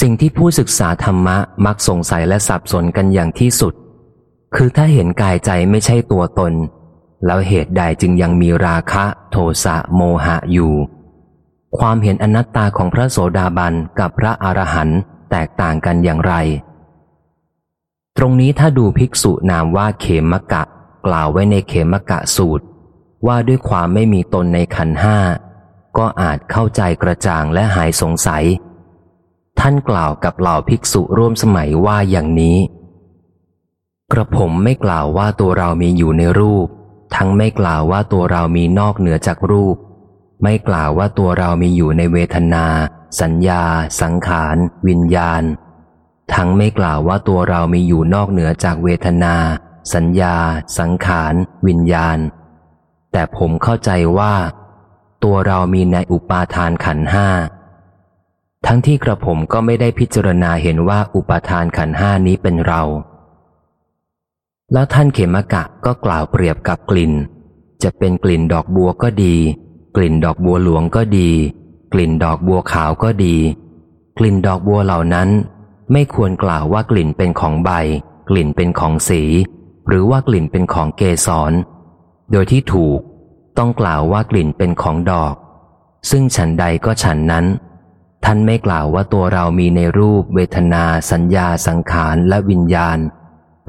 สิ่งที่ผู้ศึกษาธรรมะมักสงสัยและสับสนกันอย่างที่สุด คือถ้าเห็นกายใจไม่ใช่ตัวตน แล้วเหตุใดจึงยังมีราคะโทสะโมหะอยู่ ความเห็นอนัตตาของพระโสดาบันกับพระอรหันต์แตกต่างกันอย่างไร ตรงนี้ถ้าดูภิกษุนามว่าเขมกะ กล่าวไว้ในเขมกะสูตร ว่าด้วยความไม่มีตนในขันห้าก็อาจเข้าใจกระจ่างและหายสงสัย ท่านกล่าวกับเหล่าภิกษุร่วมสมัยว่าอย่างนี้ กระผมไม่กล่าวว่าตัวเรามีอยู่ในรูป ทั้งไม่กล่าวว่าตัวเรามีนอกเหนือจากรูป ไม่กล่าวว่าตัวเรามีอยู่ในเวทนา สัญญา สังขาร วิญญาณ ทั้งไม่กล่าวว่าตัวเรามีอยู่นอกเหนือจากเวทนา สัญญา สังขาร วิญญาณ แต่ผมเข้าใจว่า ตัวเรามีในอุปาทานขันห้า ทั้งที่กระผมก็ไม่ได้พิจารณาเห็นว่าอุปทานขันห้านี้เป็นเรา แล้วท่านเขมกะก็กล่าวเปรียบกับกลิ่น จะเป็นกลิ่นดอกบัวก็ดี กลิ่นดอกบัวหลวงก็ดี กลิ่นดอกบัวขาวก็ดี กลิ่นดอกบัวเหล่านั้น ไม่ควรกล่าวว่ากลิ่นเป็นของใบ กลิ่นเป็นของสี หรือว่ากลิ่นเป็นของเกสร โดยที่ถูก ต้องกล่าวว่ากลิ่นเป็นของดอก ซึ่งฉันใดก็ฉันนั้น ท่านไม่กล่าวว่าตัวเรามีในรูป เวทนา สัญญา สังขาร และวิญญาณ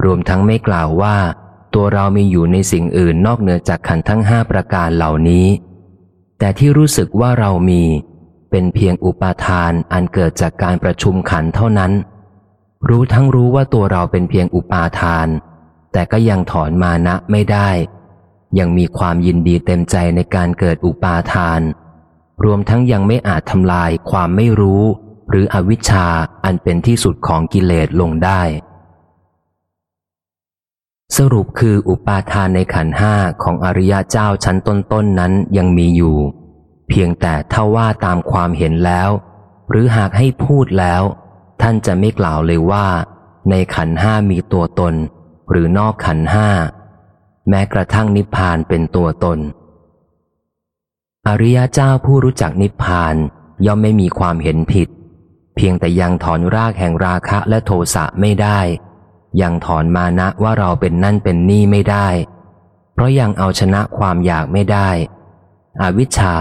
รวมทั้งไม่กล่าวว่า ตัวเรามีอยู่ในสิ่งอื่นนอกเหนือจากขันทั้งห้าประการเหล่านี้ แต่ที่รู้สึกว่าเรามี เป็นเพียงอุปาทานอันเกิดจากการประชุมขันเท่านั้น รู้ทั้งรู้ว่าตัวเราเป็นเพียงอุปาทาน แต่ก็ยังถอนมานะไม่ได้ ยังมีความยินดีเต็มใจในการเกิดอุปาทาน รวมทั้งยังไม่อาจทำลายความไม่รู้ หรืออวิชชาอันเป็นที่สุดของกิเลสลงได้ สรุปคืออุปาทานในขันห้าของอริยะเจ้าชั้นต้นๆนนั้นยังมีอยู่ เพียงแต่ถ้าว่าตามความเห็นแล้ว หรือหากให้พูดแล้ว ท่านจะไม่กล่าวเลยว่า ในขันห้ามีตัวตน หรือนอกขันห้า แม้กระทั่งนิพพานเป็นตัวตน อริยเจ้าผู้รู้จักนิพพานย่อมไม่มีความเห็นผิด เพียงแต่ยังถอนรากแห่งราคะและโทสะไม่ได้ ยังถอนมานะว่าเราเป็นนั่นเป็นนี่ไม่ได้ เพราะยังเอาชนะความอยากไม่ได้ อวิชชา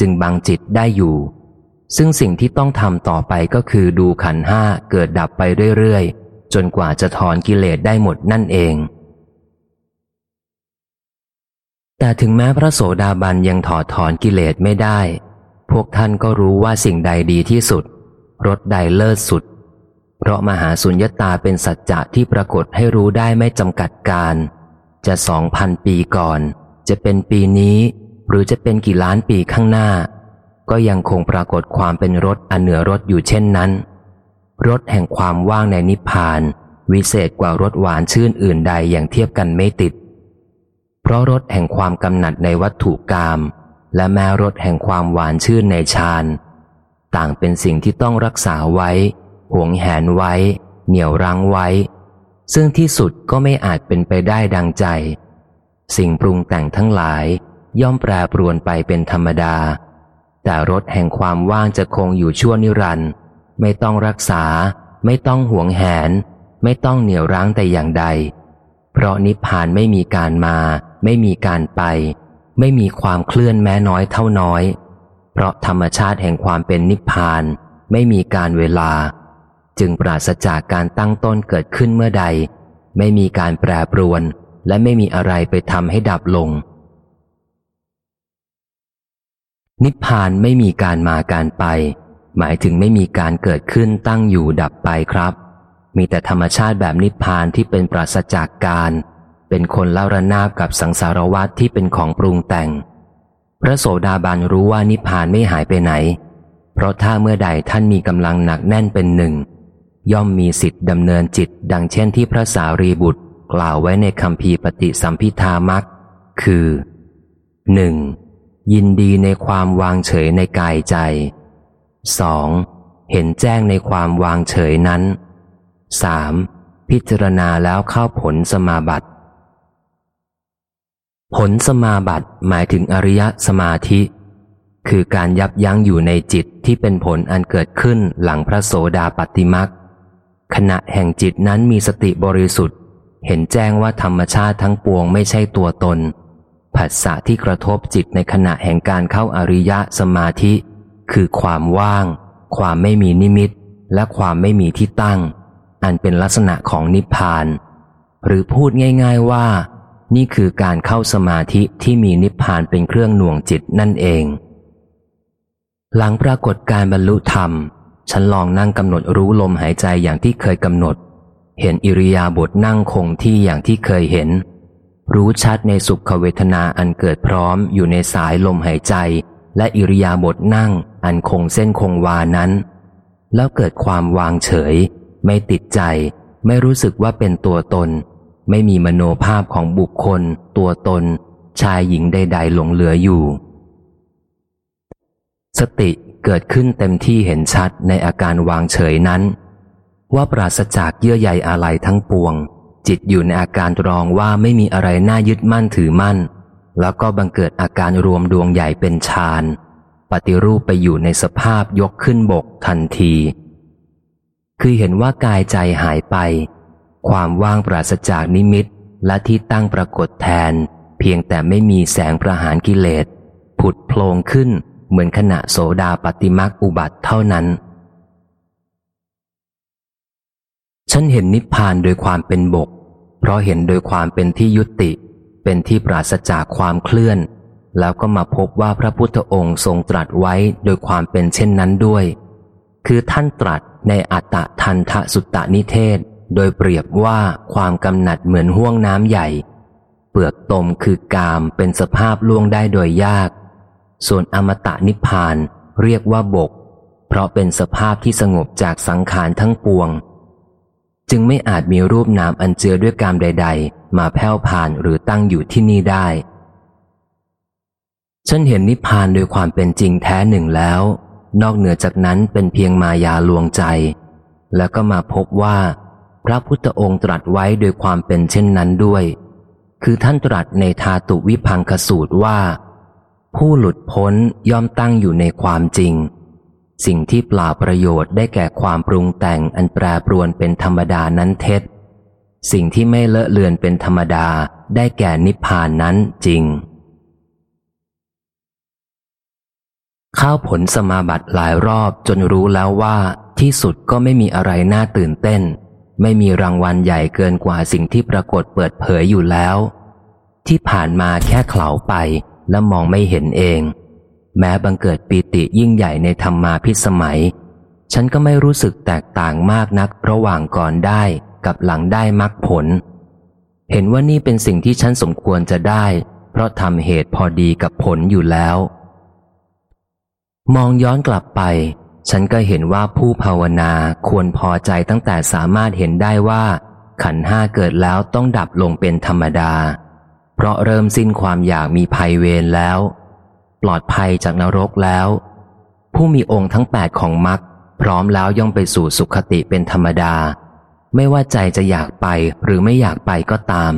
จึงบังจิตได้อยู่ ซึ่งสิ่งที่ต้องทำต่อไปก็คือดูขันห้าเกิดดับไปเรื่อยๆ จนกว่าจะถอนกิเลสได้หมดนั่นเอง แต่ถึงแม้พระโสดาบันยังถอดถอนกิเลสไม่ได้ พวกท่านก็รู้ว่าสิ่งใดดีที่สุดรสใดเลิศสุด เพราะมหาสุญญตาเป็นสัจจะที่ปรากฏให้รู้ได้ไม่จำกัดการ จะสองพันปีก่อน จะเป็นปีนี้ หรือจะเป็นกี่ล้านปีข้างหน้า ก็ยังคงปรากฏความเป็นรสอันเหนือรสอยู่เช่นนั้นรสแห่งความว่างในนิพพาน วิเศษกว่ารสหวานชื่นอื่นใดอย่างเทียบกันไม่ติด เพราะรสแห่งความกำหนัดในวัตถุกรรมและแม้รสแห่งความหวานชื่นในฌานต่างเป็นสิ่งที่ต้องรักษาไว้ หวงแหนไว้ เหนี่ยวรั้งไว้ ซึ่งที่สุดก็ไม่อาจเป็นไปได้ดังใจ สิ่งปรุงแต่งทั้งหลายย่อมแปรปรวนไปเป็นธรรมดา แต่รสแห่งความว่างจะคงอยู่ชั่วนิรันดร์ไม่ต้องรักษา ไม่ต้องหวงแหน ไม่ต้องเหนี่ยวรั้งแต่อย่างใด เพราะนิพพานไม่มีการมา ไม่มีการไป ไม่มีความเคลื่อนแม้น้อยเท่าน้อย เพราะธรรมชาติแห่งความเป็นนิพพาน ไม่มีการเวลา จึงปราศจากการตั้งต้นเกิดขึ้นเมื่อใด ไม่มีการแปรปรวน และไม่มีอะไรไปทำให้ดับลง นิพพานไม่มีการมาการไป หมายถึงไม่มีการเกิดขึ้นตั้งอยู่ดับไปครับ มีแต่ธรรมชาติแบบนิพพานที่เป็นปราศจากการ เป็นคนเล่าระนาบกับสังสารวัตที่เป็นของปรุงแต่ง พระโสดาบันรู้ว่านิพพานไม่หายไปไหน เพราะถ้าเมื่อใดท่านมีกำลังหนักแน่นเป็นหนึ่ง ย่อมมีสิทธิ์ดำเนินจิตดังเช่นที่พระสารีบุตรกล่าวไว้ในคำพีปฏิสัมพิธามักคือหนึ่งยินดีในความวางเฉยในกายใจสองเห็นแจ้งในความวางเฉยนั้นสามพิจารณาแล้วเข้าผลสมาบัติ ผลสมาบัติหมายถึงอริยสมาธิ คือการยับยั้งอยู่ในจิตที่เป็นผลอันเกิดขึ้นหลังพระโสดาปติมักขณะแห่งจิตนั้นมีสติบริสุทธิ์ เห็นแจ้งว่าธรรมชาติทั้งปวงไม่ใช่ตัวตน ผัสสะที่กระทบจิตในขณะแห่งการเข้าอริยสมาธิ คือความว่าง ความไม่มีนิมิต และความไม่มีที่ตั้ง อันเป็นลักษณะของนิพพาน หรือพูดง่าย ๆว่า นี่คือการเข้าสมาธิที่มีนิพพานเป็นเครื่องหน่วงจิตนั่นเอง หลังปรากฏการบรรลุธรรม ฉันลองนั่งกำหนดรู้ลมหายใจอย่างที่เคยกำหนด เห็นอิริยาบถนั่งคงที่อย่างที่เคยเห็น รู้ชัดในสุขเวทนาอันเกิดพร้อมอยู่ในสายลมหายใจ และอิริยาบถนั่งอันคงเส้นคงวานั้น แล้วเกิดความวางเฉย ไม่ติดใจ ไม่รู้สึกว่าเป็นตัวตน ไม่มีมโนภาพของบุคคล ตัวตน ชายหญิงใดๆหลงเหลืออยู่ สติเกิดขึ้นเต็มที่เห็นชัดในอาการวางเฉยนั้น ว่าปราศจากเยื่อใยอะไรทั้งปวง จิตอยู่ในอาการรองว่าไม่มีอะไรน่ายึดมั่นถือมั่น แล้วก็บังเกิดอาการรวมดวงใหญ่เป็นฌานปฏิรูปไปอยู่ในสภาพยกขึ้นบกทันที คือเห็นว่ากายใจหายไป ความว่างปราศจากนิมิตและที่ตั้งปรากฏแทน เพียงแต่ไม่มีแสงประหารกิเลส ผุดโผล่ขึ้นเหมือนขณะโสดาปฏิมักอุบัติเท่านั้น ฉันเห็นนิพพานโดยความเป็นบก เพราะเห็นโดยความเป็นที่ยุติ เป็นที่ปราศจากความเคลื่อน แล้วก็มาพบว่าพระพุทธองค์ทรงตรัสไว้โดยความเป็นเช่นนั้นด้วย คือท่านตรัสในอัตตะทันทะสุตตนิเทศ โดยเปรียบว่าความกำหนัดเหมือนห่วงน้ำใหญ่ เปลือกตมคือกามเป็นสภาพล่วงได้โดยยาก ส่วนอมตะนิพพานเรียกว่าบก เพราะเป็นสภาพที่สงบจากสังขารทั้งปวง จึงไม่อาจมีรูปนามอันเจือด้วยกามใด ๆ มาแผ่วผ่านหรือตั้งอยู่ที่นี่ได้ ฉันเห็นนิพพานโดยความเป็นจริงแท้หนึ่งแล้ว นอกเหนือจากนั้นเป็นเพียงมายาลวงใจ แล้วก็มาพบว่า พระพุทธองค์ตรัสไว้โดยความเป็นเช่นนั้นด้วย คือท่านตรัสในทาตุวิพังคสูตรว่า ผู้หลุดพ้นย่อมตั้งอยู่ในความจริง สิ่งที่เปล่าประโยชน์ได้แก่ความปรุงแต่งอันแปรปรวนเป็นธรรมดานั้นเท็จ สิ่งที่ไม่เลอะเลือนเป็นธรรมดาได้แก่นิพพานนั้นจริง ข้าวผลสมาบัติหลายรอบจนรู้แล้วว่าที่สุดก็ไม่มีอะไรน่าตื่นเต้น ไม่มีรางวัลใหญ่เกินกว่าสิ่งที่ปรากฏเปิดเผยอยู่แล้ว ที่ผ่านมาแค่เข่าไปและมองไม่เห็นเอง แม้บังเกิดปีติยิ่งใหญ่ในธรรมาพิสมัย ฉันก็ไม่รู้สึกแตกต่างมากนักระหว่างก่อนได้กับหลังได้มรรคผล เห็นว่านี่เป็นสิ่งที่ฉันสมควรจะได้ เพราะทำเหตุพอดีกับผลอยู่แล้ว มองย้อนกลับไป ฉันก็เห็นว่าผู้ภาวนาควรพอใจตั้งแต่สามารถเห็นได้ว่า ขันห้าเกิดแล้วต้องดับลงเป็นธรรมดา เพราะเริ่มสิ้นความอยากมีภัยเวรแล้ว ปลอดภัยจากนรกแล้ว ผู้มีองค์ทั้งแปดของมรรคพร้อมแล้วย่อมไปสู่สุขติเป็นธรรมดา ไม่ว่าใจจะอยากไปหรือไม่อยากไปก็ตาม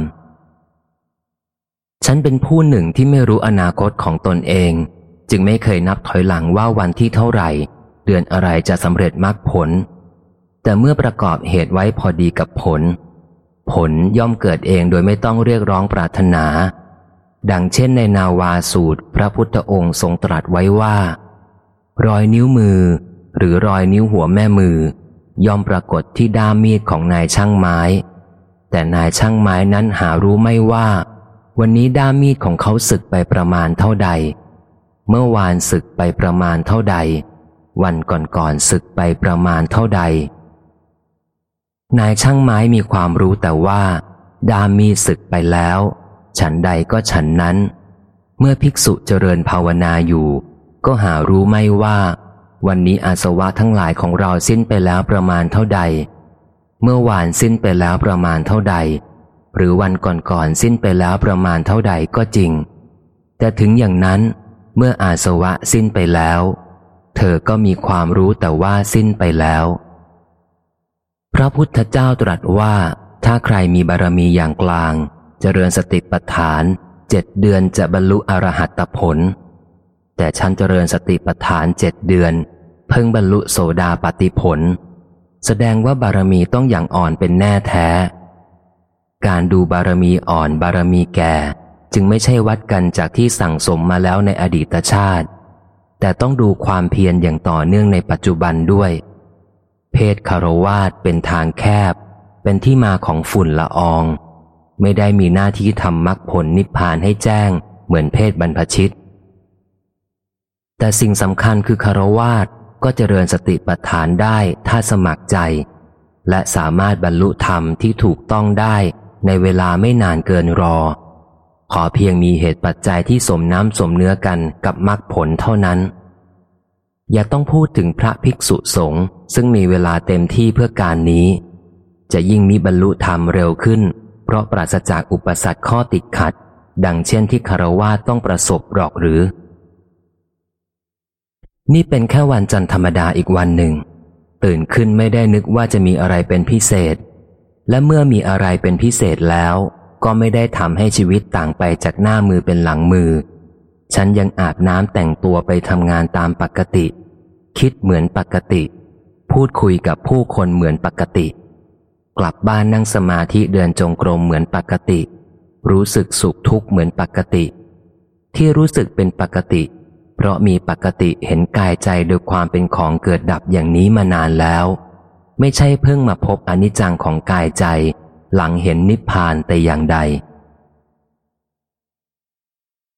ฉันเป็นผู้หนึ่งที่ไม่รู้อนาคตของตนเอง จึงไม่เคยนับถอยหลังว่าวันที่เท่าไหร่ ดือนอะไรจะสำเร็จมรรคผล แต่เมื่อประกอบเหตุไว้พอดีกับผล ผลย่อมเกิดเองโดยไม่ต้องเรียกร้องปรารถนา ดังเช่นในนาวาสูตร พระพุทธองค์ทรงตรัสไว้ว่า รอยนิ้วมือ หรือรอยนิ้วหัวแม่มือ ย่อมปรากฏที่ด้ามมีดของนายช่างไม้ แต่นายช่างไม้นั้นหารู้ไม่ว่า วันนี้ด้ามมีดของเขาศึกไปประมาณเท่าใด เมื่อวานศึกไปประมาณเท่าใด วันก่อนๆศึกไปประมาณเท่าใด นายช่างไม้มีความรู้แต่ว่า ดามีศึกไปแล้ว ฉันใดก็ฉันนั้น เมื่อภิกษุเจริญภาวนาอยู่ ก็หารู้ไม่ว่า วันนี้อาสวะทั้งหลายของเราสิ้นไปแล้วประมาณเท่าใด เมื่อวานสิ้นไปแล้วประมาณเท่าใด หรือวันก่อนๆสิ้นไปแล้วประมาณเท่าใดก็จริง แต่ถึงอย่างนั้นเมื่ออาสวะสิ้นไปแล้ว เธอก็มีความรู้แต่ว่าสิ้นไปแล้ว พระพุทธเจ้าตรัสว่าถ้าใครมีบารมีอย่างกลางจเจริญสติปัฏฐานเจ็ดเดือนจะบรรลุอรหัตผล แต่ฉันเจริญสติปัฏฐานเจ็ดเดือน เพิ่งบรรลุโสดาปติผล แสดงว่าบารมีต้องอย่างอ่อนเป็นแน่แท้ การดูบารมีอ่อนบารมีแก่ จึงไม่ใช่วัดกันจากที่สั่งสมมาแล้วในอดีตชาติ แต่ต้องดูความเพียรอย่างต่อเนื่องในปัจจุบันด้วย เพศคารวาสเป็นทางแคบ เป็นที่มาของฝุ่นละออง ไม่ได้มีหน้าที่ทำมรรคผลนิพพานให้แจ้ง เหมือนเพศบรรพชิต แต่สิ่งสำคัญคือคารวาสก็เจริญสติปัฏฐานได้ถ้าสมัครใจ และสามารถบรรลุธรรมที่ถูกต้องได้ในเวลาไม่นานเกินรอ ขอเพียงมีเหตุปัจจัยที่สมน้ำสมเนื้อกันกับมรรคผลเท่านั้น อย่าต้องพูดถึงพระภิกษุสงฆ์ซึ่งมีเวลาเต็มที่เพื่อการนี้ จะยิ่งมีบรรลุธรรมเร็วขึ้น เพราะปราศจากอุปสรรคข้อติดขัด ดังเช่นที่คารวาต้องประสบหรอกหรือ นี่เป็นแค่วันจันทร์ธรรมดาอีกวันหนึ่ง ตื่นขึ้นไม่ได้นึกว่าจะมีอะไรเป็นพิเศษ และเมื่อมีอะไรเป็นพิเศษแล้ว ก็ไม่ได้ทำให้ชีวิตต่างไปจากหน้ามือเป็นหลังมือ ฉันยังอาบน้ำแต่งตัวไปทำงานตามปกติ คิดเหมือนปกติ พูดคุยกับผู้คนเหมือนปกติ กลับบ้านนั่งสมาธิเดินจงกรมเหมือนปกติ รู้สึกสุขทุกข์เหมือนปกติ ที่รู้สึกเป็นปกติ เพราะมีปกติเห็นกายใจโดยความเป็นของเกิดดับอย่างนี้มานานแล้ว ไม่ใช่เพิ่งมาพบอนิจจังของกายใจ หลังเห็นนิพพานแต่อย่างใด